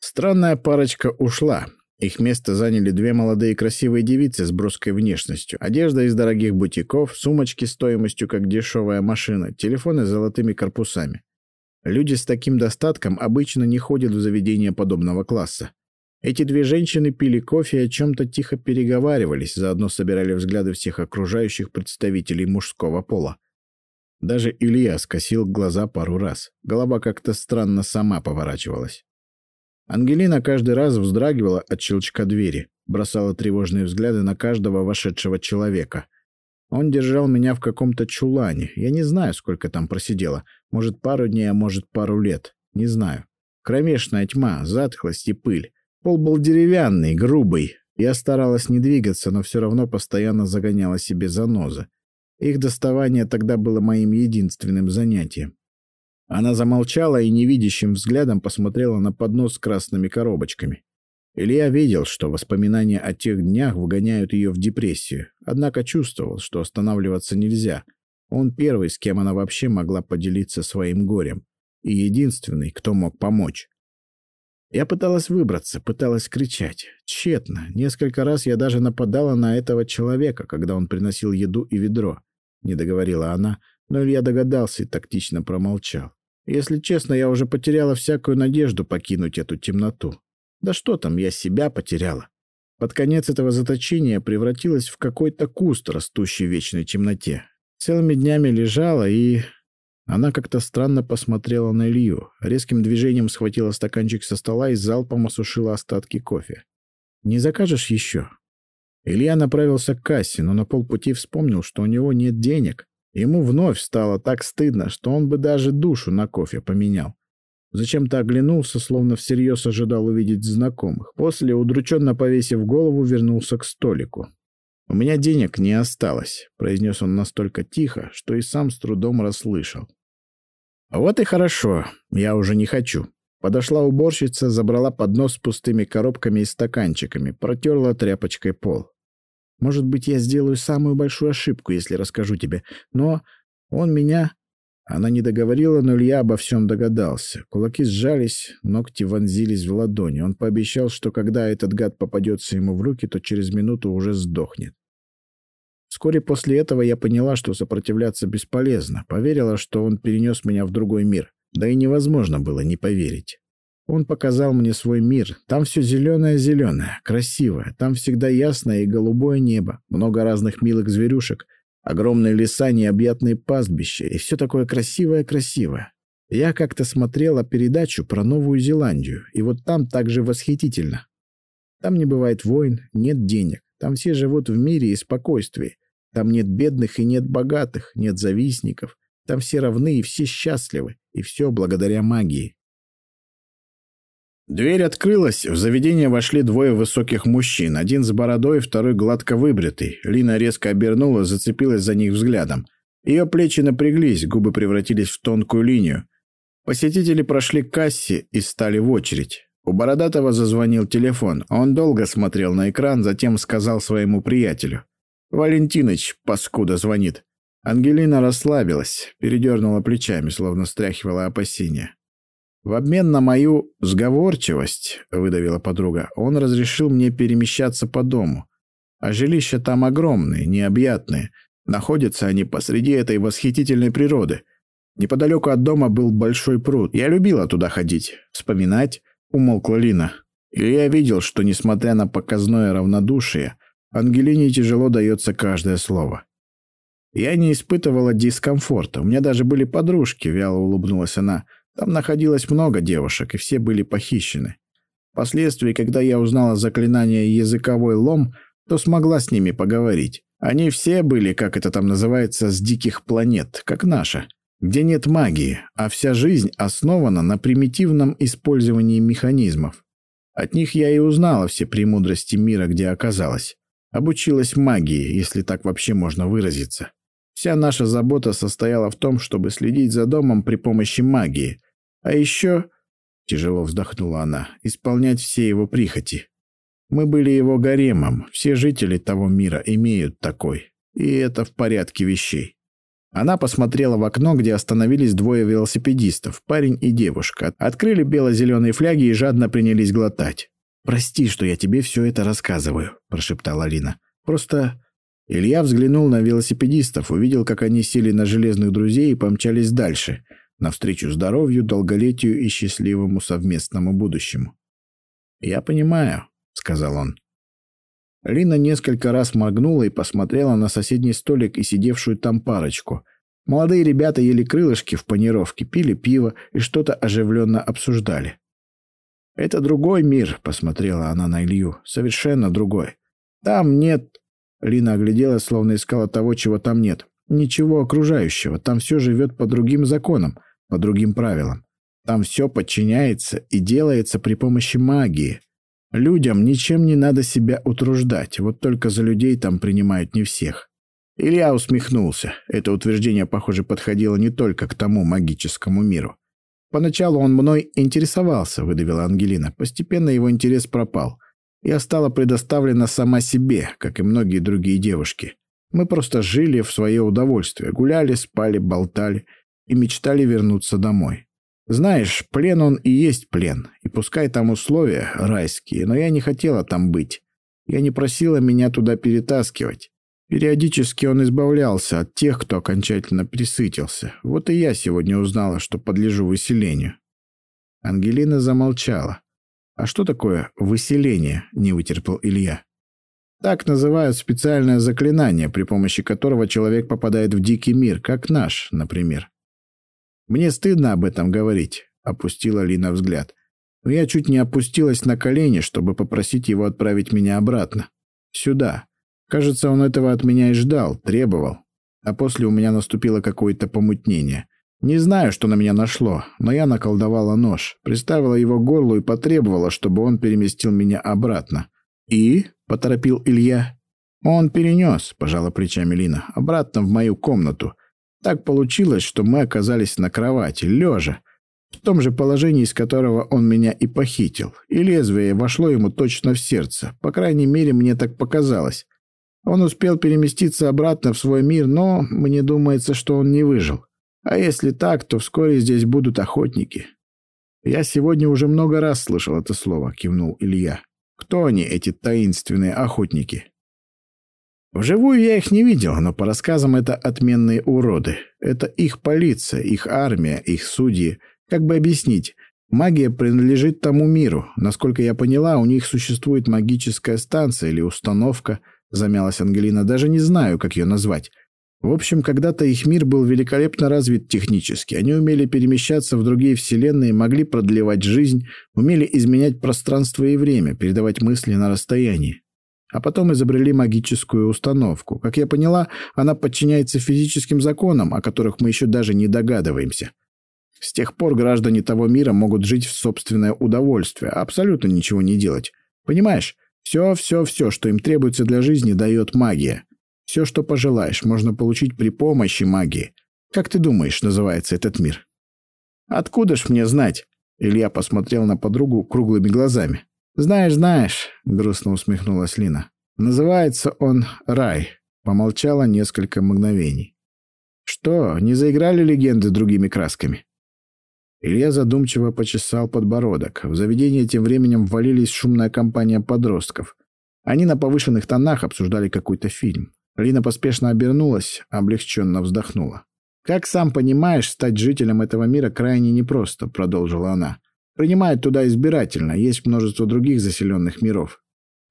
Странная парочка ушла. Их место заняли две молодые красивые девицы с броской внешностью. Одежда из дорогих бутиков, сумочки стоимостью как дешевая машина, телефоны с золотыми корпусами. Люди с таким достатком обычно не ходят в заведения подобного класса. Эти две женщины пили кофе и о чем-то тихо переговаривались, заодно собирали взгляды всех окружающих представителей мужского пола. Даже Илья скосил глаза пару раз. Голова как-то странно сама поворачивалась. Ангелина каждый раз вздрагивала от щелчка двери, бросала тревожные взгляды на каждого вошедшего человека. Он держал меня в каком-то чулане. Я не знаю, сколько там просидела. Может, пару дней, а может, пару лет. Не знаю. Кромешная тьма, затхлость и пыль. Пол был деревянный, грубый. Я старалась не двигаться, но все равно постоянно загоняла себе занозы. Их доставание тогда было моим единственным занятием. Она замолчала и невидящим взглядом посмотрела на поднос с красными коробочками. Илья видел, что воспоминания о тех днях вгоняют ее в депрессию, однако чувствовал, что останавливаться нельзя. Он первый, с кем она вообще могла поделиться своим горем, и единственный, кто мог помочь. Я пыталась выбраться, пыталась кричать. Тщетно. Несколько раз я даже нападала на этого человека, когда он приносил еду и ведро. Не договорила она, но Илья догадался и тактично промолчал. Если честно, я уже потеряла всякую надежду покинуть эту темноту. Да что там, я себя потеряла. Под конец этого заточения превратилась в какой-то куст, растущий в вечной темноте. Целыми днями лежала и она как-то странно посмотрела на Илью, резким движением схватила стаканчик со стола и залпом осушила остатки кофе. «Не закажешь еще?» Илья направился к кассе, но на полпути вспомнил, что у него нет денег. Ему вновь стало так стыдно, что он бы даже душу на кофе поменял. Зачем-то оглянулся, словно всерьез ожидал увидеть знакомых. После, удрученно повесив голову, вернулся к столику. «У меня денег не осталось», — произнес он настолько тихо, что и сам с трудом расслышал. «Вот и хорошо, я уже не хочу». Подошла уборщица, забрала поднос с пустыми коробками и стаканчиками, протерла тряпочкой пол. «Может быть, я сделаю самую большую ошибку, если расскажу тебе, но он меня...» Она не договорила, но Илья обо всем догадался. Кулаки сжались, ногти вонзились в ладони. Он пообещал, что когда этот гад попадется ему в руки, то через минуту уже сдохнет. Вскоре после этого я поняла, что сопротивляться бесполезно, поверила, что он перенес меня в другой мир. Да и невозможно было не поверить. Он показал мне свой мир. Там все зеленое-зеленое, красивое. Там всегда ясное и голубое небо, много разных милых зверюшек, огромные леса, необъятные пастбища и все такое красивое-красивое. Я как-то смотрела передачу про Новую Зеландию, и вот там также восхитительно. Там не бывает войн, нет денег. Там все живут в мире и спокойствии. Там нет бедных и нет богатых, нет завистников. Там все равны и все счастливы, и все благодаря магии. Дверь открылась, в заведение вошли двое высоких мужчин, один с бородой, второй гладко выбритый. Лина резко обернула, зацепилась за них взглядом. Ее плечи напряглись, губы превратились в тонкую линию. Посетители прошли к кассе и стали в очередь. У Бородатого зазвонил телефон. Он долго смотрел на экран, затем сказал своему приятелю. «Валентиныч, паскуда, звонит». Ангелина расслабилась, передернула плечами, словно стряхивала опасения. «В обмен на мою сговорчивость», — выдавила подруга, — «он разрешил мне перемещаться по дому. А жилища там огромные, необъятные. Находятся они посреди этой восхитительной природы. Неподалеку от дома был большой пруд. Я любила туда ходить, вспоминать, Умолкла Лина. И я видел, что, несмотря на показное равнодушие, Ангелине тяжело дается каждое слово. Я не испытывала дискомфорта. У меня даже были подружки, вяло улыбнулась она. Там находилось много девушек, и все были похищены. Впоследствии, когда я узнала заклинание «языковой лом», то смогла с ними поговорить. Они все были, как это там называется, с диких планет, как наша где нет магии, а вся жизнь основана на примитивном использовании механизмов. От них я и узнала все премудрости мира, где оказалась. Обучилась магии, если так вообще можно выразиться. Вся наша забота состояла в том, чтобы следить за домом при помощи магии. А еще, тяжело вздохнула она, исполнять все его прихоти. Мы были его гаремом, все жители того мира имеют такой. И это в порядке вещей. Она посмотрела в окно, где остановились двое велосипедистов, парень и девушка. Открыли бело-зеленые фляги и жадно принялись глотать. «Прости, что я тебе все это рассказываю», – прошептала Алина. «Просто...» Илья взглянул на велосипедистов, увидел, как они сели на железных друзей и помчались дальше, навстречу здоровью, долголетию и счастливому совместному будущему. «Я понимаю», — сказал он. Лина несколько раз моргнула и посмотрела на соседний столик и сидевшую там парочку. Молодые ребята ели крылышки в панировке, пили пиво и что-то оживленно обсуждали. «Это другой мир», — посмотрела она на Илью. «Совершенно другой. Там нет...» Лина огляделась, словно искала того, чего там нет. «Ничего окружающего. Там все живет по другим законам, по другим правилам. Там все подчиняется и делается при помощи магии. Людям ничем не надо себя утруждать, вот только за людей там принимают не всех. Илья усмехнулся. Это утверждение, похоже, подходило не только к тому магическому миру. Поначалу он мной интересовался, выдавила Ангелина. Постепенно его интерес пропал. Я стала предоставлена сама себе, как и многие другие девушки. Мы просто жили в свое удовольствие, гуляли, спали, болтали и мечтали вернуться домой. Знаешь, плен он и есть плен, и пускай там условия райские, но я не хотела там быть. Я не просила меня туда перетаскивать. Периодически он избавлялся от тех, кто окончательно присытился. Вот и я сегодня узнала, что подлежу выселению. Ангелина замолчала. «А что такое выселение?» — не вытерпел Илья. Так называют специальное заклинание, при помощи которого человек попадает в дикий мир, как наш, например. «Мне стыдно об этом говорить», — опустила Лина взгляд. «Но я чуть не опустилась на колени, чтобы попросить его отправить меня обратно. Сюда. Кажется, он этого от меня и ждал, требовал. А после у меня наступило какое-то помутнение. Не знаю, что на меня нашло, но я наколдовала нож, приставила его к горлу и потребовала, чтобы он переместил меня обратно. «И?» — поторопил Илья. «Он перенес», — пожала плечами Лина, — «обратно в мою комнату. Так получилось, что мы оказались на кровати, лежа, в том же положении, из которого он меня и похитил, и лезвие вошло ему точно в сердце, по крайней мере, мне так показалось. Он успел переместиться обратно в свой мир, но мне думается, что он не выжил. А если так, то вскоре здесь будут охотники. Я сегодня уже много раз слышал это слово, кивнул Илья. Кто они, эти таинственные охотники? Вживую я их не видел, но по рассказам это отменные уроды. Это их полиция, их армия, их судьи. Как бы объяснить? Магия принадлежит тому миру. Насколько я поняла, у них существует магическая станция или установка, замялась Ангелина, даже не знаю, как ее назвать. В общем, когда-то их мир был великолепно развит технически. Они умели перемещаться в другие вселенные, могли продлевать жизнь, умели изменять пространство и время, передавать мысли на расстоянии а потом изобрели магическую установку. Как я поняла, она подчиняется физическим законам, о которых мы еще даже не догадываемся. С тех пор граждане того мира могут жить в собственное удовольствие, абсолютно ничего не делать. Понимаешь? Все, все, все, что им требуется для жизни, дает магия. Все, что пожелаешь, можно получить при помощи магии. Как ты думаешь, называется этот мир? Откуда ж мне знать? Илья посмотрел на подругу круглыми глазами. «Знаешь, знаешь», — грустно усмехнулась Лина. «Называется он «Рай». Помолчала несколько мгновений. «Что, не заиграли легенды другими красками?» Илья задумчиво почесал подбородок. В заведение тем временем ввалились шумная компания подростков. Они на повышенных тонах обсуждали какой-то фильм. Лина поспешно обернулась, облегченно вздохнула. «Как сам понимаешь, стать жителем этого мира крайне непросто», — продолжила она. Принимают туда избирательно, есть множество других заселенных миров.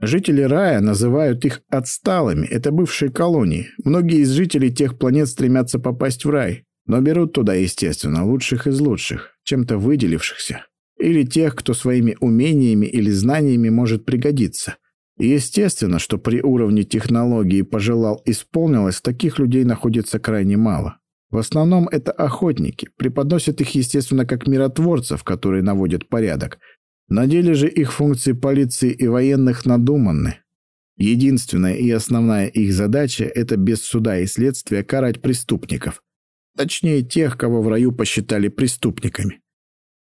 Жители рая называют их отсталыми, это бывшие колонии. Многие из жителей тех планет стремятся попасть в рай, но берут туда, естественно, лучших из лучших, чем-то выделившихся. Или тех, кто своими умениями или знаниями может пригодиться. И естественно, что при уровне технологии пожелал исполнилось, таких людей находится крайне мало. В основном это охотники, преподносят их, естественно, как миротворцев, которые наводят порядок. На деле же их функции полиции и военных надуманны. Единственная и основная их задача – это без суда и следствия карать преступников. Точнее, тех, кого в раю посчитали преступниками.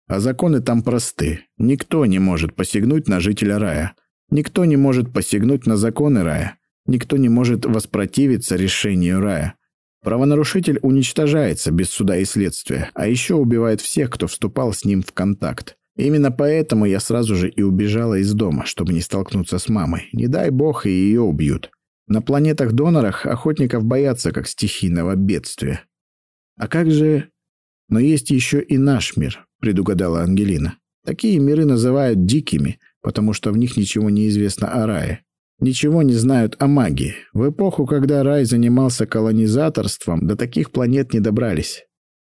А законы там просты. Никто не может посягнуть на жителя рая. Никто не может посягнуть на законы рая. Никто не может воспротивиться решению рая. Правонарушитель уничтожается без суда и следствия, а еще убивает всех, кто вступал с ним в контакт. Именно поэтому я сразу же и убежала из дома, чтобы не столкнуться с мамой. Не дай бог, и ее убьют. На планетах-донорах охотников боятся как стихийного бедствия. А как же... Но есть еще и наш мир, предугадала Ангелина. Такие миры называют дикими, потому что в них ничего не известно о рае. Ничего не знают о магии. В эпоху, когда рай занимался колонизаторством, до таких планет не добрались.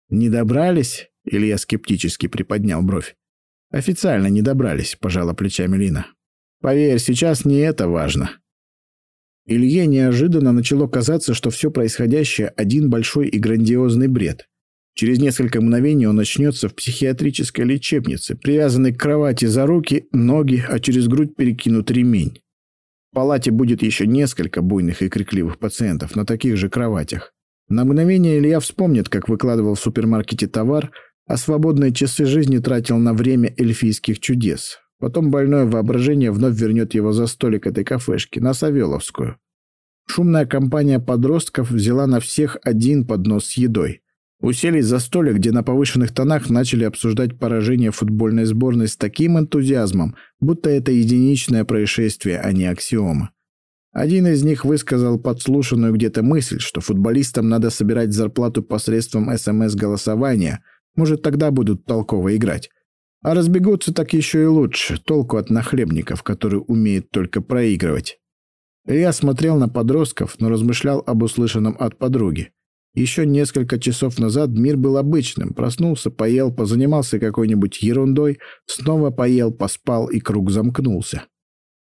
Не добрались? Илья скептически приподнял бровь. Официально не добрались, пожала плечами Лина. Поверь, сейчас не это важно. Илье неожиданно начало казаться, что все происходящее один большой и грандиозный бред. Через несколько мгновений он начнется в психиатрической лечебнице, привязанный к кровати за руки, ноги, а через грудь перекинут ремень. В палате будет еще несколько буйных и крикливых пациентов на таких же кроватях. На мгновение Илья вспомнит, как выкладывал в супермаркете товар, а свободные часы жизни тратил на время эльфийских чудес. Потом больное воображение вновь вернет его за столик этой кафешки, на Савеловскую. Шумная компания подростков взяла на всех один поднос с едой. Уселись за столик, где на повышенных тонах начали обсуждать поражение футбольной сборной с таким энтузиазмом, будто это единичное происшествие, а не аксиома. Один из них высказал подслушанную где-то мысль, что футболистам надо собирать зарплату посредством СМС-голосования, может, тогда будут толково играть. А разбегутся так еще и лучше, толку от нахлебников, которые умеют только проигрывать. Я смотрел на подростков, но размышлял об услышанном от подруги. Еще несколько часов назад мир был обычным. Проснулся, поел, позанимался какой-нибудь ерундой, снова поел, поспал и круг замкнулся.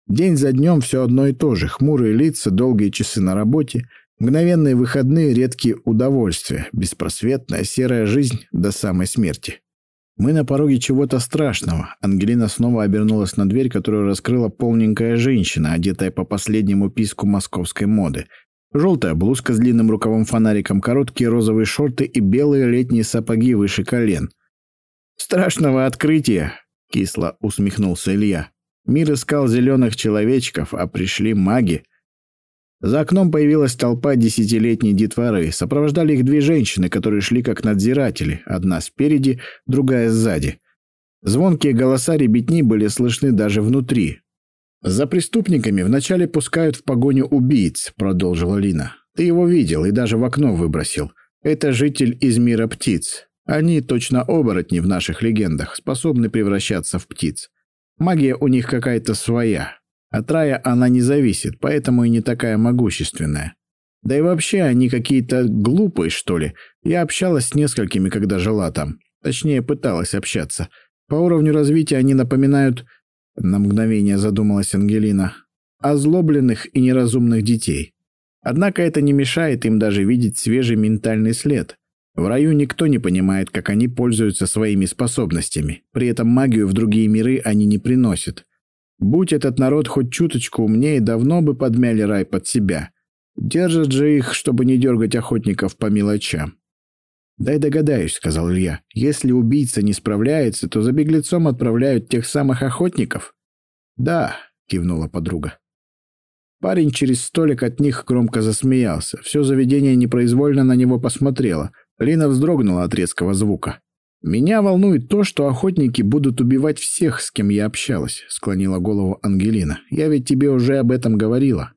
День за днем все одно и то же. Хмурые лица, долгие часы на работе, мгновенные выходные, редкие удовольствия, беспросветная серая жизнь до самой смерти. Мы на пороге чего-то страшного. Ангелина снова обернулась на дверь, которую раскрыла полненькая женщина, одетая по последнему писку московской моды. Желтая блузка с длинным рукавом-фонариком, короткие розовые шорты и белые летние сапоги выше колен. «Страшного открытия!» — кисло усмехнулся Илья. «Мир искал зеленых человечков, а пришли маги». За окном появилась толпа десятилетней детворы. Сопровождали их две женщины, которые шли как надзиратели. Одна спереди, другая сзади. Звонкие голоса ребятни были слышны даже внутри. «За преступниками вначале пускают в погоню убийц», — продолжила Лина. «Ты его видел и даже в окно выбросил. Это житель из мира птиц. Они точно оборотни в наших легендах, способны превращаться в птиц. Магия у них какая-то своя. От рая она не зависит, поэтому и не такая могущественная. Да и вообще они какие-то глупые, что ли. Я общалась с несколькими, когда жила там. Точнее, пыталась общаться. По уровню развития они напоминают на мгновение задумалась Ангелина. Озлобленных и неразумных детей. Однако это не мешает им даже видеть свежий ментальный след. В раю никто не понимает, как они пользуются своими способностями. При этом магию в другие миры они не приносят. Будь этот народ хоть чуточку умнее, давно бы подмяли рай под себя. Держат же их, чтобы не дергать охотников по мелочам. «Дай догадаюсь», — сказал Илья. «Если убийца не справляется, то за беглецом отправляют тех самых охотников?» «Да», — кивнула подруга. Парень через столик от них громко засмеялся. Все заведение непроизвольно на него посмотрело. Лина вздрогнула от резкого звука. «Меня волнует то, что охотники будут убивать всех, с кем я общалась», — склонила голову Ангелина. «Я ведь тебе уже об этом говорила».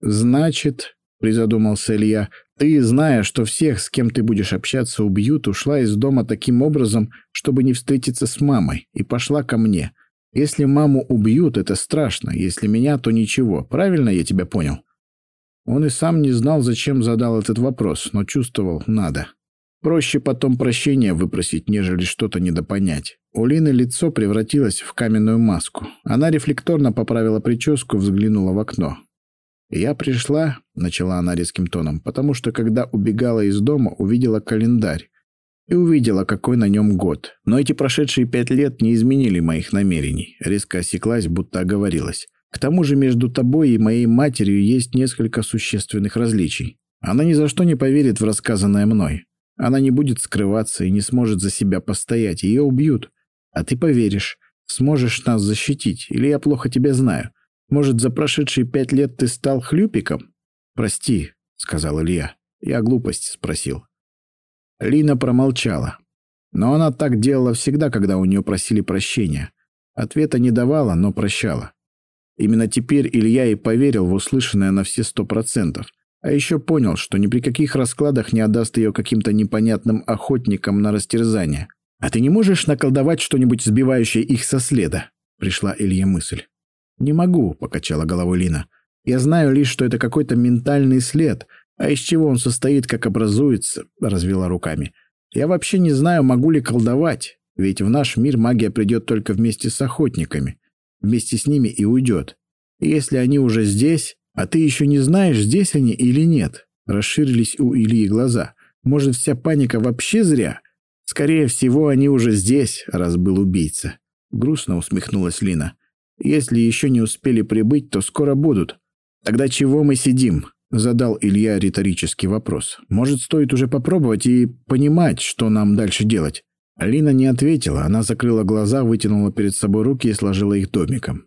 «Значит», — призадумался Илья, ты, зная, что всех, с кем ты будешь общаться, убьют, ушла из дома таким образом, чтобы не встретиться с мамой, и пошла ко мне. Если маму убьют, это страшно. Если меня, то ничего. Правильно я тебя понял?» Он и сам не знал, зачем задал этот вопрос, но чувствовал — надо. Проще потом прощения выпросить, нежели что-то недопонять. У Лины лицо превратилось в каменную маску. Она рефлекторно поправила прическу, взглянула в окно. «Я пришла», — начала она резким тоном, «потому что, когда убегала из дома, увидела календарь и увидела, какой на нем год. Но эти прошедшие пять лет не изменили моих намерений». Резко осеклась, будто оговорилась. «К тому же между тобой и моей матерью есть несколько существенных различий. Она ни за что не поверит в рассказанное мной. Она не будет скрываться и не сможет за себя постоять. Ее убьют. А ты поверишь, сможешь нас защитить, или я плохо тебя знаю. Может, за прошедшие пять лет ты стал хлюпиком? Прости, сказал Илья. Я глупость спросил. Лина промолчала. Но она так делала всегда, когда у нее просили прощения. Ответа не давала, но прощала. Именно теперь Илья и поверил в услышанное на все сто процентов. А еще понял, что ни при каких раскладах не отдаст ее каким-то непонятным охотникам на растерзание. «А ты не можешь наколдовать что-нибудь, сбивающее их со следа?» — пришла Илье мысль. «Не могу», — покачала головой Лина. «Я знаю лишь, что это какой-то ментальный след, а из чего он состоит, как образуется», — развела руками. «Я вообще не знаю, могу ли колдовать, ведь в наш мир магия придет только вместе с охотниками. Вместе с ними и уйдет. И если они уже здесь, а ты еще не знаешь, здесь они или нет». Расширились у Ильи глаза. «Может, вся паника вообще зря?» Скорее всего, они уже здесь, раз был убийца. Грустно усмехнулась Лина. Если еще не успели прибыть, то скоро будут. Тогда чего мы сидим? Задал Илья риторический вопрос. Может, стоит уже попробовать и понимать, что нам дальше делать? Лина не ответила, она закрыла глаза, вытянула перед собой руки и сложила их домиком.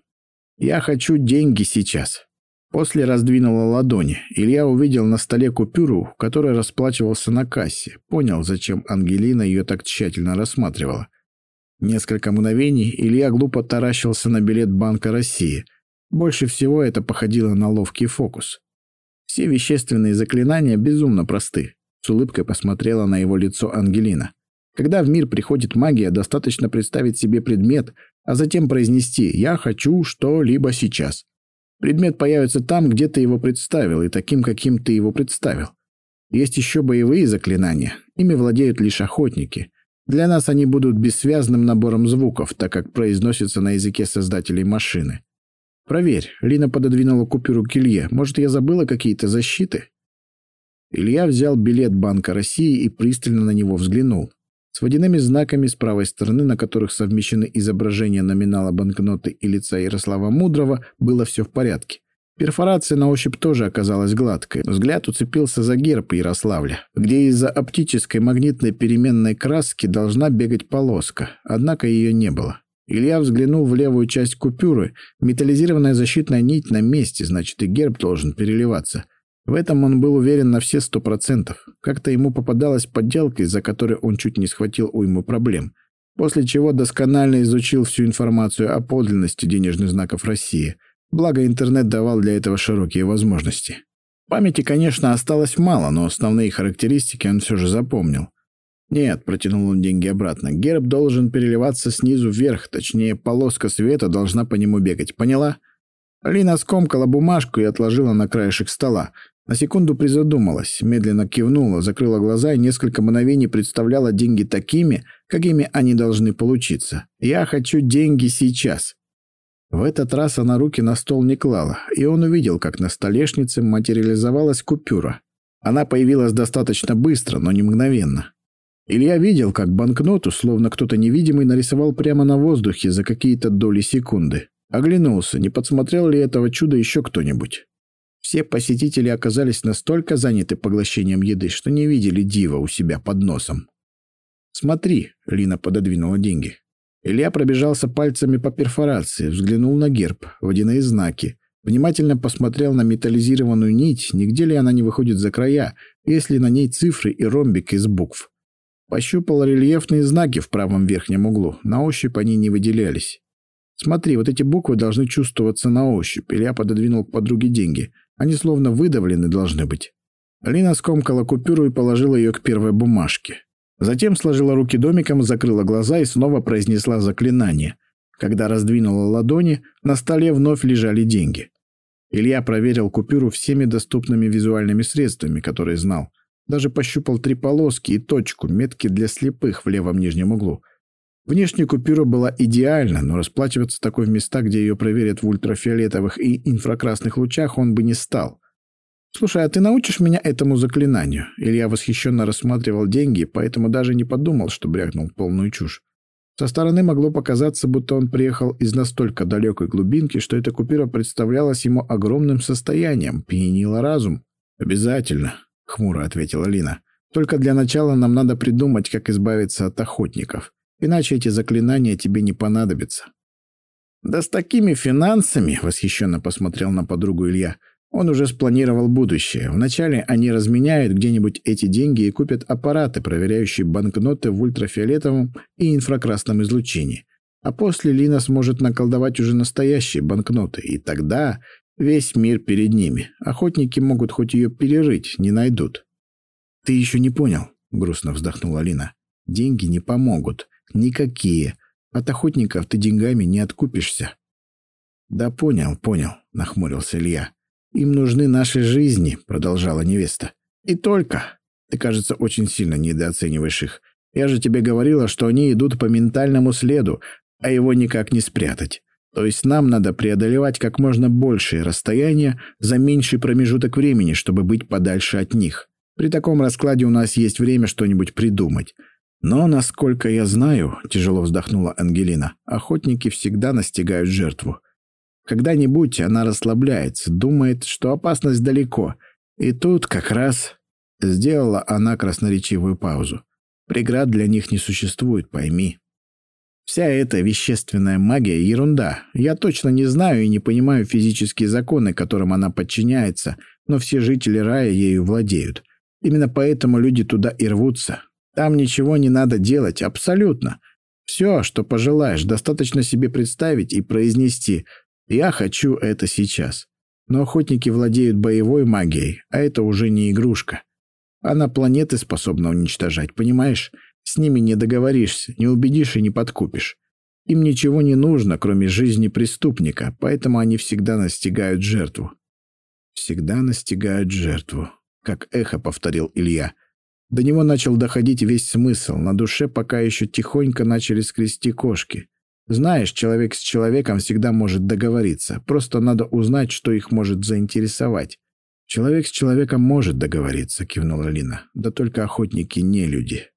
«Я хочу деньги сейчас», После раздвинула ладони. Илья увидел на столе купюру, которой расплачивался на кассе. Понял, зачем Ангелина ее так тщательно рассматривала. Несколько мгновений Илья глупо таращился на билет Банка России. Больше всего это походило на ловкий фокус. Все вещественные заклинания безумно просты. С улыбкой посмотрела на его лицо Ангелина. Когда в мир приходит магия, достаточно представить себе предмет, а затем произнести «я хочу что-либо сейчас». Предмет появится там, где ты его представил, и таким, каким ты его представил. Есть еще боевые заклинания. Ими владеют лишь охотники. Для нас они будут бессвязным набором звуков, так как произносятся на языке создателей машины. Проверь. Лина пододвинула купюру к Илье. Может, я забыла какие-то защиты? Илья взял билет Банка России и пристально на него взглянул. С водяными знаками с правой стороны, на которых совмещены изображения номинала банкноты и лица Ярослава Мудрого, было все в порядке. Перфорация на ощупь тоже оказалась гладкой. Взгляд уцепился за герб Ярославля, где из-за оптической магнитной переменной краски должна бегать полоска, однако ее не было. Илья взглянул в левую часть купюры. Металлизированная защитная нить на месте, значит и герб должен переливаться. В этом он был уверен на все сто процентов. Как-то ему попадалась подделка, из-за которой он чуть не схватил уйму проблем. После чего досконально изучил всю информацию о подлинности денежных знаков России. Благо интернет давал для этого широкие возможности. Памяти, конечно, осталось мало, но основные характеристики он все же запомнил. «Нет», — протянул он деньги обратно, — «герб должен переливаться снизу вверх, точнее, полоска света должна по нему бегать. Поняла?» Лина скомкала бумажку и отложила на краешек стола. На секунду призадумалась, медленно кивнула, закрыла глаза и несколько мгновений представляла деньги такими, какими они должны получиться. «Я хочу деньги сейчас». В этот раз она руки на стол не клала, и он увидел, как на столешнице материализовалась купюра. Она появилась достаточно быстро, но не мгновенно. Илья видел, как банкноту, словно кто-то невидимый, нарисовал прямо на воздухе за какие-то доли секунды. Оглянулся, не подсмотрел ли этого чуда еще кто-нибудь. Все посетители оказались настолько заняты поглощением еды, что не видели дива у себя под носом. «Смотри», — Лина пододвинула деньги. Илья пробежался пальцами по перфорации, взглянул на герб, водяные знаки, внимательно посмотрел на металлизированную нить, нигде ли она не выходит за края, если на ней цифры и ромбик из букв. Пощупал рельефные знаки в правом верхнем углу, на ощупь они не выделялись. «Смотри, вот эти буквы должны чувствоваться на ощупь», Илья пододвинул к подруге деньги. Они словно выдавлены должны быть. Лина скомкала купюру и положила ее к первой бумажке. Затем сложила руки домиком, закрыла глаза и снова произнесла заклинание. Когда раздвинула ладони, на столе вновь лежали деньги. Илья проверил купюру всеми доступными визуальными средствами, которые знал. Даже пощупал три полоски и точку, метки для слепых в левом нижнем углу. Внешняя купюра была идеальна, но расплачиваться такой в местах, где ее проверят в ультрафиолетовых и инфракрасных лучах, он бы не стал. «Слушай, а ты научишь меня этому заклинанию?» Илья восхищенно рассматривал деньги, поэтому даже не подумал, что брякнул полную чушь. Со стороны могло показаться, будто он приехал из настолько далекой глубинки, что эта купюра представлялась ему огромным состоянием, пьянила разум. «Обязательно», — хмуро ответила Лина. «Только для начала нам надо придумать, как избавиться от охотников. Иначе эти заклинания тебе не понадобятся. Да с такими финансами, восхищенно посмотрел на подругу Илья, Он уже спланировал будущее. Вначале они разменяют где-нибудь эти деньги и купят аппараты, проверяющие банкноты в ультрафиолетовом и инфракрасном излучении. А после Лина сможет наколдовать уже настоящие банкноты, и тогда весь мир перед ними. Охотники могут хоть ее перерыть, не найдут. «Ты еще не понял», — грустно вздохнула Лина. «Деньги не помогут. Никакие. От охотников ты деньгами не откупишься». «Да понял, понял», — нахмурился Илья. «Им нужны наши жизни», — продолжала невеста. «И только. Ты, кажется, очень сильно недооцениваешь их. Я же тебе говорила, что они идут по ментальному следу, а его никак не спрятать. То есть нам надо преодолевать как можно большее расстояние за меньший промежуток времени, чтобы быть подальше от них. При таком раскладе у нас есть время что-нибудь придумать. Но, насколько я знаю, тяжело вздохнула Ангелина, охотники всегда настигают жертву. Когда-нибудь она расслабляется, думает, что опасность далеко. И тут как раз сделала она красноречивую паузу. Преград для них не существует, пойми. Вся эта вещественная магия — ерунда. Я точно не знаю и не понимаю физические законы, которым она подчиняется, но все жители рая ею владеют. Именно поэтому люди туда и рвутся. Там ничего не надо делать, абсолютно. Все, что пожелаешь, достаточно себе представить и произнести «Я хочу это сейчас». Но охотники владеют боевой магией, а это уже не игрушка. Она планеты способна уничтожать, понимаешь? С ними не договоришься, не убедишь и не подкупишь. Им ничего не нужно, кроме жизни преступника, поэтому они всегда настигают жертву. Всегда настигают жертву, как эхо повторил Илья. До него начал доходить весь смысл, на душе пока еще тихонько начали скрести кошки. Знаешь, человек с человеком всегда может договориться, просто надо узнать, что их может заинтересовать. «Человек с человеком может договориться», — кивнула Лина. «Да только охотники не люди.